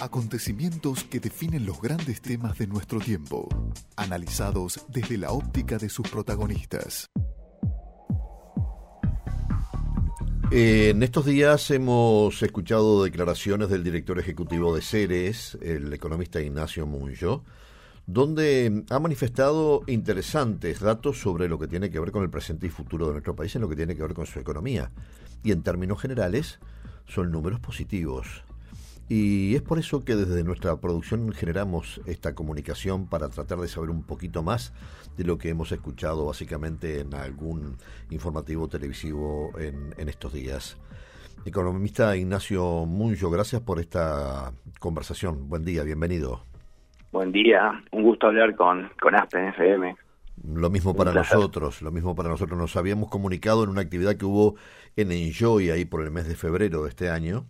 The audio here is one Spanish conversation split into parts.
Acontecimientos que definen los grandes temas de nuestro tiempo, analizados desde la óptica de sus protagonistas. en estos días hemos escuchado declaraciones del director ejecutivo de Ceres, el economista Ignacio Munjo, donde ha manifestado interesantes datos sobre lo que tiene que ver con el presente y futuro de nuestro país, en lo que tiene que ver con su economía. Y en términos generales, son números positivos. Y es por eso que desde nuestra producción generamos esta comunicación para tratar de saber un poquito más de lo que hemos escuchado básicamente en algún informativo televisivo en, estos días. Economista Ignacio Muncho, gracias por esta conversación. Buen día, bienvenido. Buen día, un gusto hablar con, con Aspen FM. Lo mismo para nosotros, lo mismo para nosotros. Nos habíamos comunicado en una actividad que hubo en Enjoy ahí por el mes de febrero de este año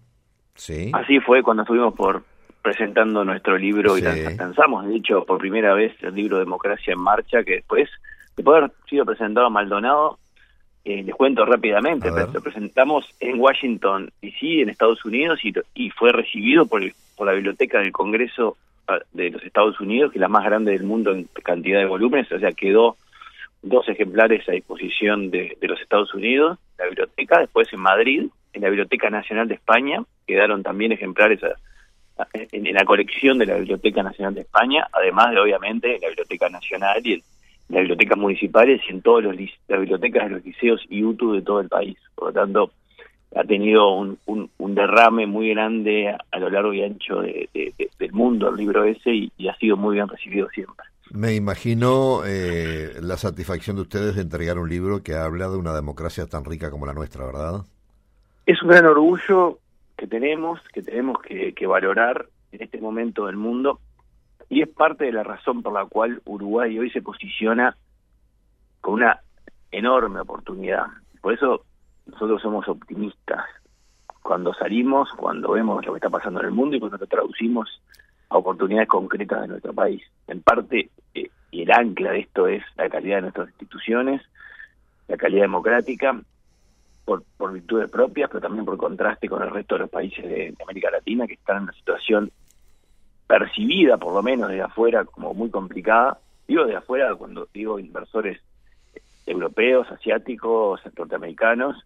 Así fue cuando estuvimos por presentando nuestro libro y lanzamos, de hecho, por primera vez el libro Democracia en Marcha, que después de haber sido presentado a Maldonado, eh, les cuento rápidamente, lo presentamos en Washington DC, en Estados Unidos, y, y fue recibido por, por la Biblioteca del Congreso ah, de los Estados Unidos, que es la más grande del mundo en cantidad de volúmenes, o sea, quedó dos ejemplares a disposición de, de los Estados Unidos, la biblioteca, después en Madrid, en la Biblioteca Nacional de España, quedaron también ejemplares en, la colección de la Biblioteca Nacional de España, además de obviamente la Biblioteca Nacional y en las bibliotecas municipales y en todas las bibliotecas de los liceos y UTU de todo el país. Por lo tanto, ha tenido un, derrame muy grande a, lo largo y ancho del mundo el libro ese y, ha sido muy bien recibido siempre. Me imagino eh, la satisfacción de ustedes de entregar un libro que habla de una democracia tan rica como la nuestra, ¿verdad? Es un gran orgullo que tenemos, que tenemos que, valorar en este momento del mundo, y es parte de la razón por la cual Uruguay hoy se posiciona con una enorme oportunidad. Por eso nosotros somos optimistas. Cuando salimos, cuando vemos lo que está pasando en el mundo y cuando lo traducimos a oportunidades concretas de nuestro país. En parte, eh, y el ancla de esto es la calidad de nuestras instituciones, la calidad democrática por, por virtudes propias, pero también por contraste con el resto de los países de, América Latina que están en una situación percibida, por lo menos de afuera, como muy complicada. Digo de afuera cuando digo inversores europeos, asiáticos, norteamericanos,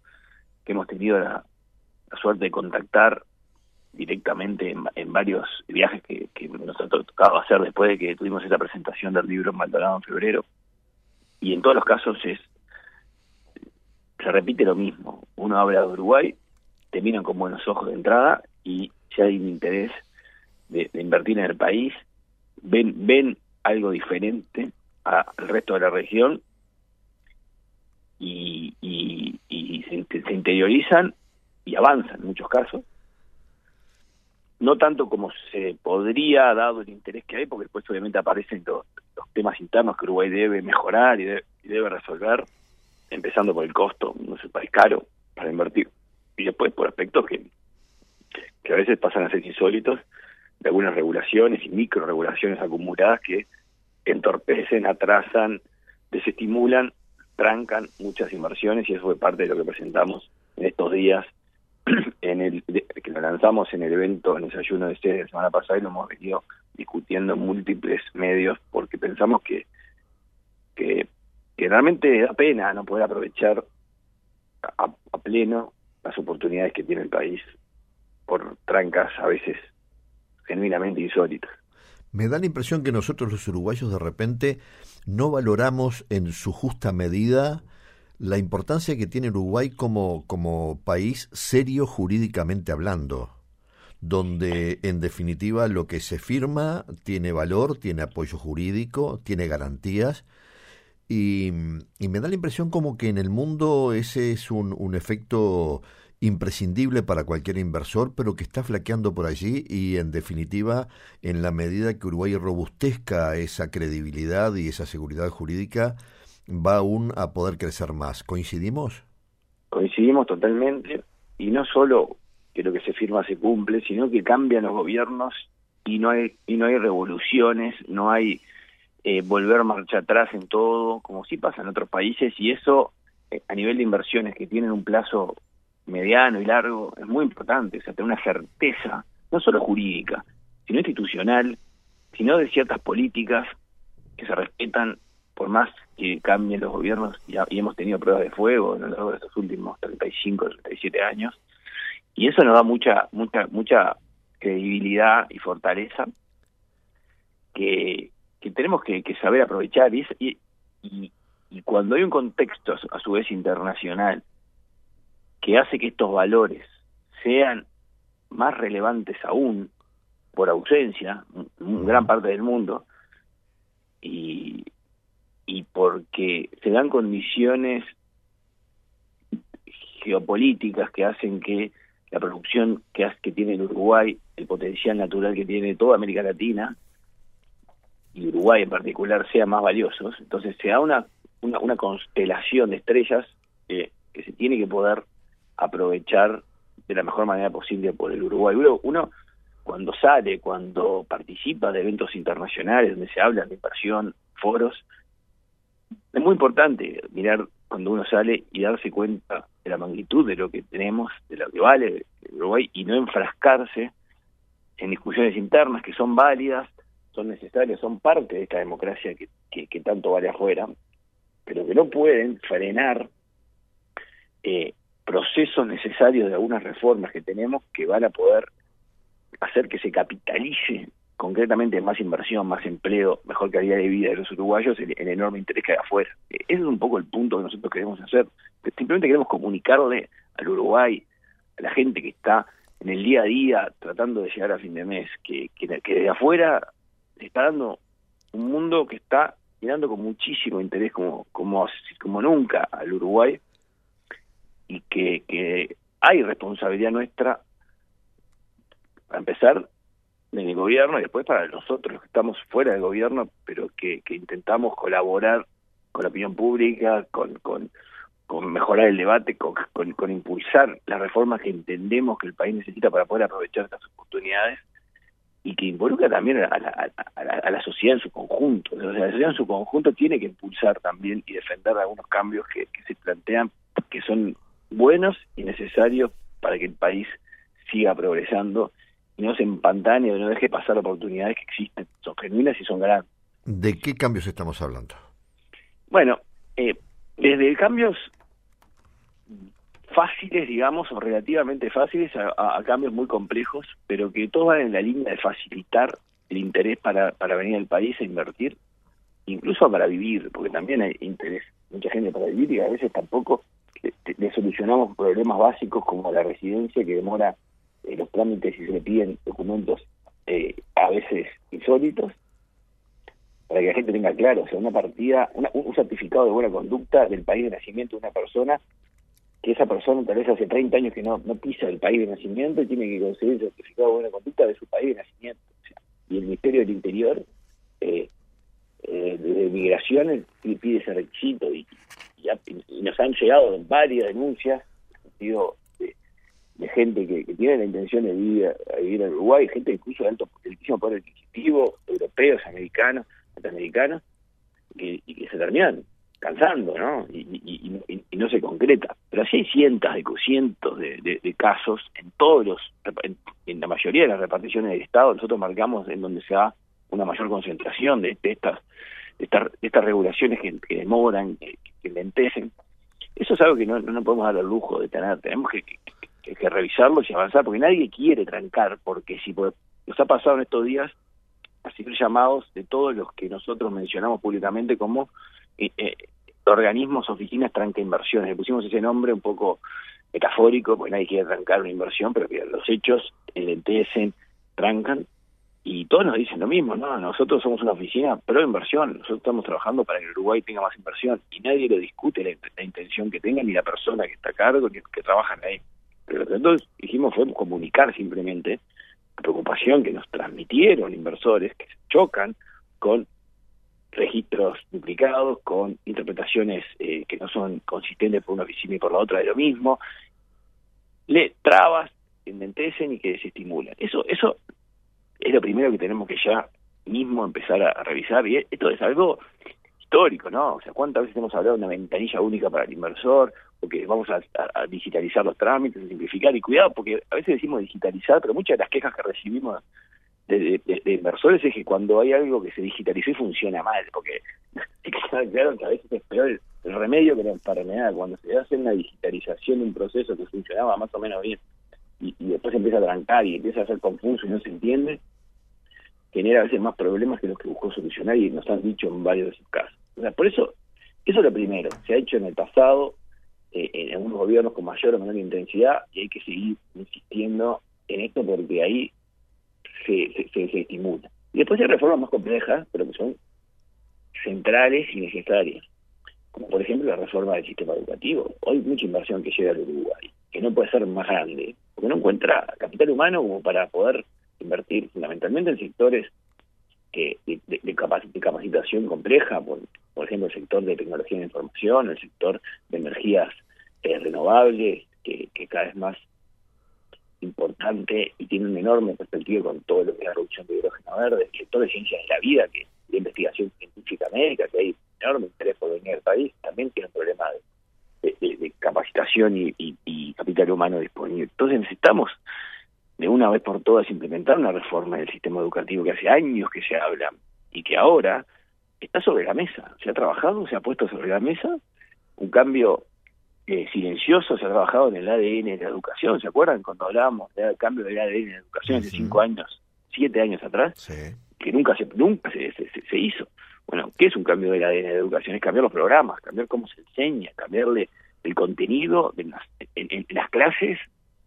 que hemos tenido la, suerte de contactar directamente en, varios viajes que, que, nos ha tocado hacer después de que tuvimos esa presentación del libro en Maldonado en febrero. Y en todos los casos es se repite lo mismo. Uno habla de Uruguay, te con buenos ojos de entrada y si hay un interés de, invertir en el país, ven, ven algo diferente al resto de la región y, se, interiorizan y avanzan en muchos casos. No tanto como se podría, dado el interés que hay, porque después obviamente aparecen los, temas internos que Uruguay debe mejorar y debe resolver empezando por el costo, no es un país caro para invertir, y después por aspectos que, que a veces pasan a ser insólitos, de algunas regulaciones y micro regulaciones acumuladas que entorpecen, atrasan, desestimulan, trancan muchas inversiones y eso fue parte de lo que presentamos en estos días en el que lo lanzamos en el evento en el desayuno de sede la semana pasada y lo hemos venido discutiendo en múltiples medios porque pensamos que que que realmente da pena no poder aprovechar a, pleno las oportunidades que tiene el país por trancas a veces genuinamente insólitas. Me da la impresión que nosotros los uruguayos de repente no valoramos en su justa medida la importancia que tiene Uruguay como, como país serio jurídicamente hablando, donde en definitiva lo que se firma tiene valor, tiene apoyo jurídico, tiene garantías y, me da la impresión como que en el mundo ese es un, un efecto imprescindible para cualquier inversor, pero que está flaqueando por allí y en definitiva, en la medida que Uruguay robustezca esa credibilidad y esa seguridad jurídica, va aún a poder crecer más. ¿Coincidimos? Coincidimos totalmente y no solo que lo que se firma se cumple, sino que cambian los gobiernos y no hay y no hay revoluciones, no hay eh, volver marcha atrás en todo, como sí pasa en otros países, y eso eh, a nivel de inversiones que tienen un plazo mediano y largo es muy importante, o sea, tener una certeza, no solo jurídica, sino institucional, sino de ciertas políticas que se respetan por más que cambien los gobiernos, y, hemos tenido pruebas de fuego a lo largo de estos últimos 35, 37 años, y eso nos da mucha, mucha, mucha credibilidad y fortaleza que, que tenemos que, saber aprovechar. Y, y, y, cuando hay un contexto, a su vez, internacional, que hace que estos valores sean más relevantes aún por ausencia, en gran parte del mundo, y, y porque se dan condiciones geopolíticas que hacen que la producción que, que tiene el Uruguay, el potencial natural que tiene toda América Latina, y Uruguay en particular, sea más valiosos. Entonces se da una, una, constelación de estrellas que se tiene que poder aprovechar de la mejor manera posible por el Uruguay. Uno, cuando sale, cuando participa de eventos internacionales donde se habla de inversión, foros, es muy importante mirar cuando uno sale y darse cuenta de la magnitud de lo que tenemos, de lo que vale Uruguay, y no enfrascarse en discusiones internas que son válidas, son necesarias, son parte de esta democracia que, que, tanto vale afuera, pero que no pueden frenar eh, procesos necesarios de algunas reformas que tenemos que van a poder hacer que se capitalice concretamente más inversión, más empleo, mejor calidad de vida de los uruguayos, el, enorme interés que hay afuera. E, ese es un poco el punto que nosotros queremos hacer. Simplemente queremos comunicarle al Uruguay, a la gente que está en el día a día tratando de llegar a fin de mes, que, que, que desde afuera está dando un mundo que está mirando con muchísimo interés como, como, nunca al Uruguay y que, que hay responsabilidad nuestra, para empezar, en el gobierno y después para nosotros que estamos fuera del gobierno, pero que, que intentamos colaborar con la opinión pública, con, con, con mejorar el debate, con, con, impulsar las reformas que entendemos que el país necesita para poder aprovechar estas oportunidades y que involucra también a la, a la, sociedad en su conjunto. O sea, la sociedad en su conjunto tiene que impulsar también y defender algunos cambios que, que se plantean que son buenos y necesarios para que el país siga progresando y no se empantane o no deje pasar oportunidades que existen, son genuinas y son grandes. ¿De qué cambios estamos hablando? Bueno, eh, desde cambios fáciles, digamos, relativamente fáciles, a, cambios muy complejos, pero que todos van en la línea de facilitar el interés para, para venir al país a invertir, incluso para vivir, porque también hay interés, mucha gente para vivir y a veces tampoco le solucionamos problemas básicos como la residencia que demora eh, los trámites y se le piden documentos eh, a veces insólitos para que la gente tenga claro, o sea, una partida, un certificado de buena conducta del país de nacimiento de una persona, que esa persona tal vez hace 30 años que no, pisa el país de nacimiento y tiene que conseguir el certificado de buena conducta de su país de nacimiento. y el Ministerio del Interior, eh, eh, de Migraciones, pide ese requisito y, y, nos han llegado varias denuncias, de gente que, tiene la intención de vivir, vivir en Uruguay, gente incluso de alto, altísimo poder adquisitivo, europeos, americanos, norteamericanos, que, y que se terminan cansando, ¿no? Y, no se concreta. Pero así hay cientos de cientos de, casos en todos los, en, la mayoría de las reparticiones del Estado, nosotros marcamos en donde se da una mayor concentración de, estas de estas regulaciones que, demoran, que, que, lentecen. Eso es algo que no, no podemos dar el lujo de tener. Tenemos que, que, que revisarlos y avanzar, porque nadie quiere trancar, porque si nos ha pasado en estos días así llamados de todos los que nosotros mencionamos públicamente como eh, organismos, oficinas tranca inversiones. Le pusimos ese nombre un poco metafórico, porque nadie quiere trancar una inversión, pero los hechos enlentecen, trancan, y todos nos dicen lo mismo, ¿no? Nosotros somos una oficina pro inversión, nosotros estamos trabajando para que Uruguay tenga más inversión, y nadie lo discute la, la intención que tenga, ni la persona que está a cargo, ni que trabajan ahí. Pero lo que nosotros hicimos fue comunicar simplemente la preocupación que nos transmitieron inversores que chocan con registros duplicados, con interpretaciones eh, que no son consistentes por una oficina y por la otra de lo mismo, le trabas, enmentecen y que desestimulan. Eso, eso es lo primero que tenemos que ya mismo empezar a, revisar y esto es algo histórico, ¿no? O sea, ¿cuántas veces hemos hablado de una ventanilla única para el inversor? porque vamos a, digitalizar los trámites, a simplificar y cuidado, porque a veces decimos digitalizar, pero muchas de las quejas que recibimos de, inversores es que cuando hay algo que se digitalizó y funciona mal, porque claro que a veces es peor el, remedio que la enfermedad, cuando se hace una digitalización de un proceso que funcionaba más o menos bien y, después empieza a trancar y empieza a ser confuso y no se entiende, genera a veces más problemas que los que buscó solucionar y nos han dicho en varios de sus casos. O sea, por eso, eso es lo primero, se ha hecho en el pasado, eh, en algunos gobiernos con mayor o menor intensidad y hay que seguir insistiendo en esto porque ahí se, se, estimula. Y después hay reformas más complejas, pero que son centrales y necesarias, como por ejemplo la reforma del sistema educativo. Hoy mucha inversión que llega al Uruguay, que no puede ser más grande, porque no encuentra capital humano como para poder invertir fundamentalmente en sectores que, de, de, capacitación compleja, por, por ejemplo el sector de tecnología de información, el sector de energías eh, renovables, que cada vez más importante y tiene una enorme perspectiva con todo lo que es la reducción de hidrógeno verde, el sector de ciencias de la vida, que de investigación científica médica, que hay enorme interés por venir al país, también tiene un problema de, de, capacitación y, y, capital humano disponible. Entonces necesitamos de una vez por todas implementar una reforma del sistema educativo que hace años que se habla y que ahora está sobre la mesa. Se ha trabajado, se ha puesto sobre la mesa un cambio eh, silencioso se ha trabajado en el ADN de la educación. ¿Se acuerdan cuando hablábamos del cambio del ADN de la educación hace cinco años, siete años atrás? Que nunca se nunca se, se, hizo. Bueno, ¿qué es un cambio del ADN de la educación? Es cambiar los programas, cambiar cómo se enseña, cambiarle el contenido de las, en, las clases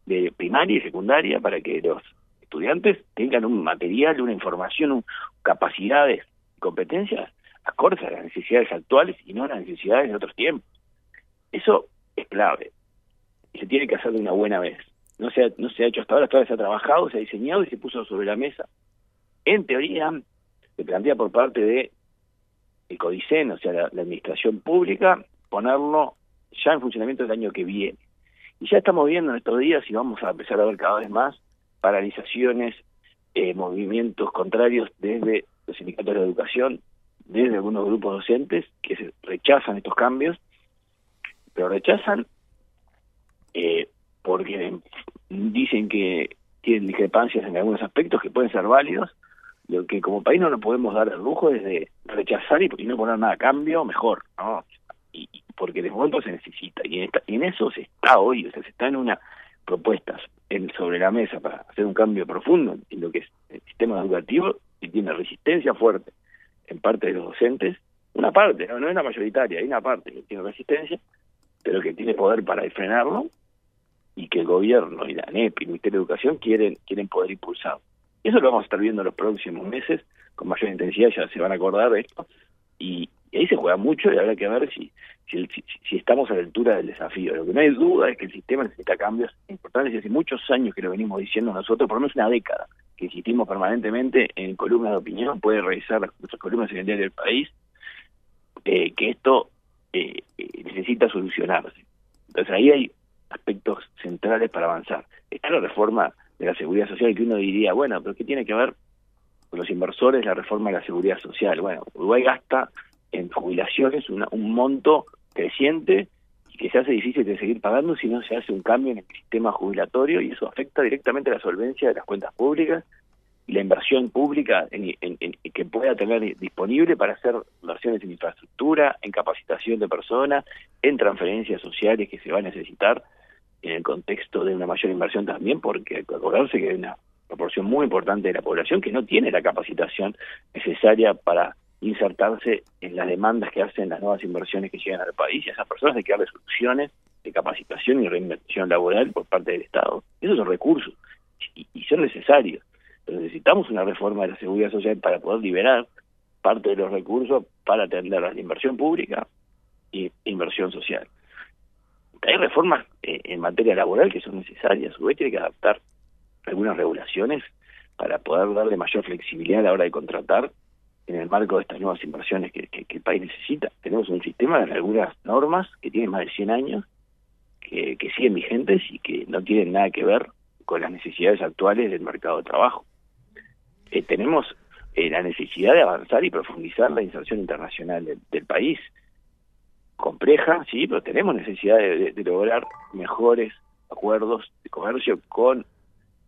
de primaria y secundaria para que los estudiantes tengan un material, una información, un, capacidades y competencias acordes a las necesidades actuales y no a las necesidades de otros tiempos. Eso es clave y se tiene que hacer de una buena vez. No se ha, no se ha hecho hasta ahora, hasta se ha trabajado, se ha diseñado y se puso sobre la mesa. En teoría, se plantea por parte de el CODICEN, o sea, la, administración pública, ponerlo ya en funcionamiento el año que viene. Y ya estamos viendo en estos días y vamos a empezar a ver cada vez más paralizaciones, eh, movimientos contrarios desde los sindicatos de la educación, desde algunos grupos docentes que se rechazan estos cambios pero rechazan eh, porque dicen que tienen discrepancias en algunos aspectos que pueden ser válidos, lo que como país no nos podemos dar el lujo es de rechazar y, no poner nada a cambio, mejor, ¿no? Y, porque de momento se necesita, y en, en eso se está hoy, o sea, se está en una propuestas en, sobre la mesa para hacer un cambio profundo en lo que es el sistema educativo y tiene resistencia fuerte en parte de los docentes, una parte, no, no es la mayoritaria, hay una parte que tiene resistencia, pero que tiene poder para frenarlo y que el gobierno y la ANEP y el Ministerio de Educación quieren, quieren poder impulsar. Eso lo vamos a estar viendo en los próximos meses con mayor intensidad, ya se van a acordar de esto, y, ahí se juega mucho y habrá que ver si, si, si, estamos a la altura del desafío. Lo que no hay duda es que el sistema necesita cambios importantes y hace muchos años que lo venimos diciendo nosotros, por lo menos una década, que insistimos permanentemente en columnas de opinión, puede revisar nuestras columnas en el diario del país, eh, que esto eh, necesita solucionarse. Entonces ahí hay aspectos centrales para avanzar. Está la reforma de la seguridad social que uno diría, bueno, pero ¿qué tiene que ver con los inversores la reforma de la seguridad social? Bueno, Uruguay gasta en jubilaciones un monto creciente y que se hace difícil de seguir pagando si no se hace un cambio en el sistema jubilatorio y eso afecta directamente a la solvencia de las cuentas públicas y la inversión pública en, que pueda tener disponible para hacer inversiones en infraestructura, en capacitación de personas, en transferencias sociales que se va a necesitar en el contexto de una mayor inversión también, porque hay que acordarse que hay una proporción muy importante de la población que no tiene la capacitación necesaria para insertarse en las demandas que hacen las nuevas inversiones que llegan al país y a esas personas hay que darle soluciones de capacitación y reinversión laboral por parte del Estado. Esos son recursos y son necesarios necesitamos una reforma de la seguridad social para poder liberar parte de los recursos para atender a la inversión pública y inversión social. Hay reformas eh, en materia laboral que son necesarias. Uruguay tiene que adaptar algunas regulaciones para poder darle mayor flexibilidad a la hora de contratar en el marco de estas nuevas inversiones que, el país necesita. Tenemos un sistema de algunas normas que tienen más de 100 años, que siguen vigentes y que no tienen nada que ver con las necesidades actuales del mercado de trabajo. Eh, tenemos eh, la necesidad de avanzar y profundizar la inserción internacional del país. Compleja, sí, pero tenemos necesidad de, lograr mejores acuerdos de comercio con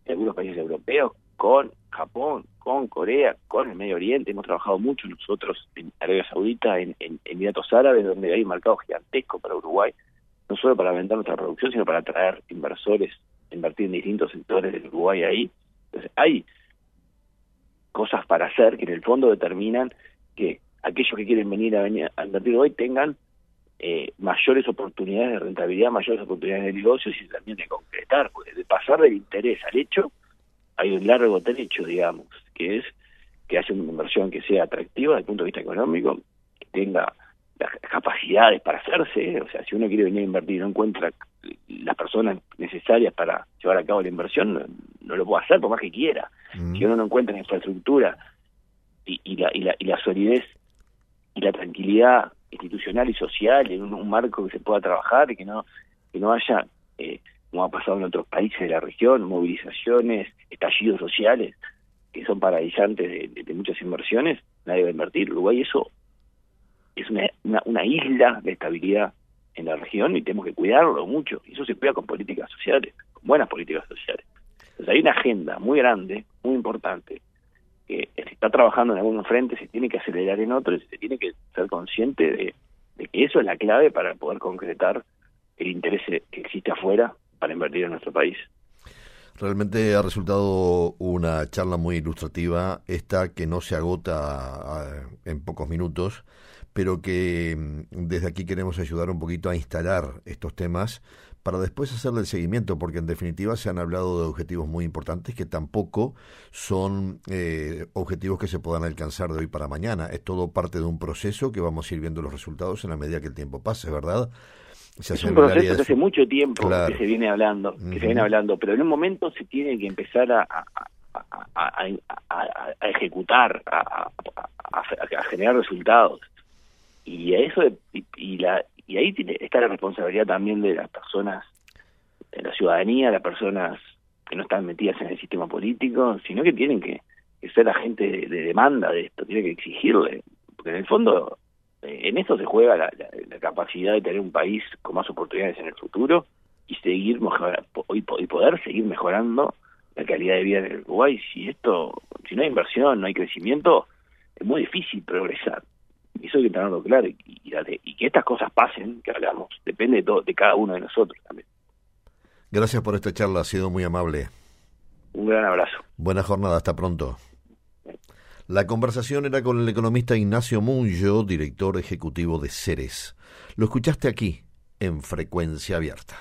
algunos países europeos, con Japón, con Corea, con el Medio Oriente. Hemos trabajado mucho nosotros en Arabia Saudita, en, en Emiratos Árabes, donde hay un mercado gigantesco para Uruguay, no solo para aumentar nuestra producción, sino para atraer inversores, invertir en distintos sectores del Uruguay ahí. Entonces, hay cosas para hacer que en el fondo determinan que aquellos que quieren venir a, venir a invertir hoy tengan eh, mayores oportunidades de rentabilidad, mayores oportunidades de negocios y también de concretar, porque de pasar del interés al hecho hay un largo trecho, digamos, que es que hace una inversión que sea atractiva desde el punto de vista económico, que tenga las capacidades para hacerse, o sea, si uno quiere venir a invertir y no encuentra las personas necesarias para llevar a cabo la inversión, no, lo puede hacer por más que quiera. Mm. Si uno no encuentra la infraestructura y, la, y, la, y la solidez y la tranquilidad institucional y social en un, marco que se pueda trabajar y que no que no haya eh, como ha pasado en otros países de la región movilizaciones estallidos sociales que son paralizantes de, muchas inversiones nadie va a invertir. Uruguay eso es una, una, isla de estabilidad en la región y tenemos que cuidarlo mucho. Y eso se cuida con políticas sociales con buenas políticas sociales. Entonces hay una agenda muy grande muy importante que se está trabajando en algunos frentes, se tiene que acelerar en otros, se tiene que ser consciente de, que eso es la clave para poder concretar el interés que existe afuera para invertir en nuestro país. Realmente ha resultado una charla muy ilustrativa, esta que no se agota en pocos minutos, pero que mm, desde aquí queremos ayudar un poquito a instalar estos temas para después hacerle el seguimiento, porque en definitiva se han hablado de objetivos muy importantes que tampoco son eh, objetivos que se puedan alcanzar de hoy para mañana. Es todo parte de un proceso que vamos a ir viendo los resultados en la medida que el tiempo pase, ¿verdad? es un proceso que hace mucho tiempo que se viene hablando, que se viene hablando, pero en un momento se tiene que empezar a, a, ejecutar, a, generar resultados. Y a eso y la y ahí tiene, está la responsabilidad también de las personas, de la ciudadanía, las personas que no están metidas en el sistema político, sino que tienen que, ser agentes de, de, demanda de esto, tienen que exigirle, porque en el fondo eh, en esto se juega la, capacidad de tener un país con más oportunidades en el futuro y seguir y poder seguir mejorando la calidad de vida en el Uruguay. Si esto, si no hay inversión, no hay crecimiento, es muy difícil progresar eso hay que tenerlo claro y, y, que estas cosas pasen, que hablamos, depende de, todo, de cada uno de nosotros también. Gracias por esta charla, ha sido muy amable. Un gran abrazo. Buena jornada, hasta pronto. La conversación era con el economista Ignacio Munjo, director ejecutivo de Ceres. Lo escuchaste aquí, en Frecuencia Abierta.